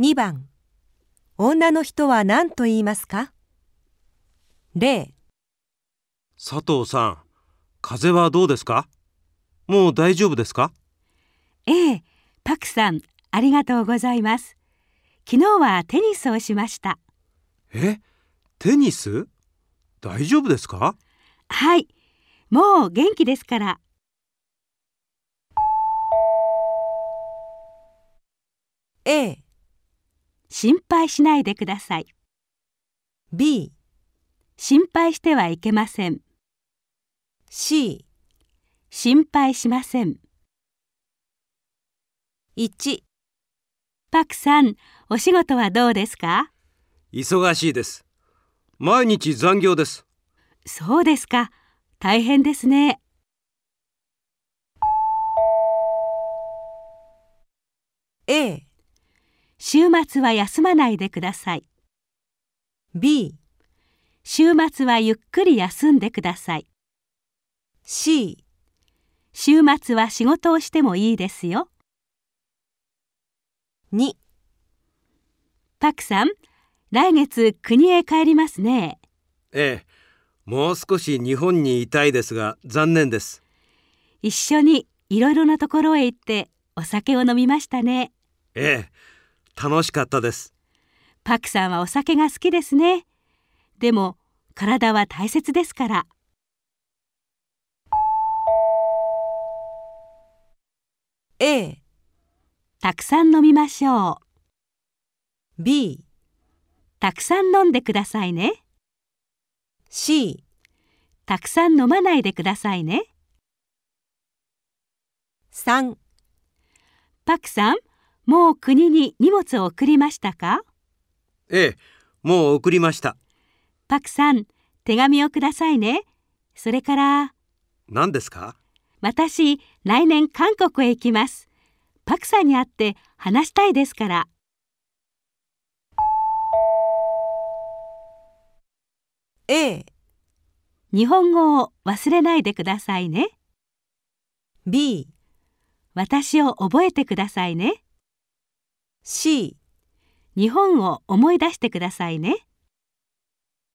2番。女の人は何と言いますか？例。佐藤さん、風邪はどうですか？もう大丈夫ですか？ええ、パクさん、ありがとうございます。昨日はテニスをしました。えテニス？大丈夫ですか？はい、もう元気ですから。A、心配しないでください。B、心配してはいけません。C、心配しません。1パクさん、お仕事はどうですか？忙しいです。毎日残業です。そうですか。大変ですね。A、週末は休まないでください。B、週末はゆっくり休んでください。C、週末は仕事をしてもいいですよ。2パクさん、来月国へ帰りますね。ええ、もう少し日本にいたいですが残念です。一緒にいろいろなところへ行ってお酒を飲みましたね。ええ、楽しかったです。パクさんはお酒が好きですね。でも体は大切ですから。A、たくさん飲みましょう。B、たくさん飲んでくださいね。C、たくさん飲まないでくださいね。3パクさん、もう国に荷物を送りましたか？ええ、もう送りました。パクさん、手紙をくださいね。それから、何ですか？私、来年韓国へ行きます。パクさんに会って話したいですから。A、日本語を忘れないでくださいね。B、私を覚えてくださいね。C、日本を思い出してくださいね。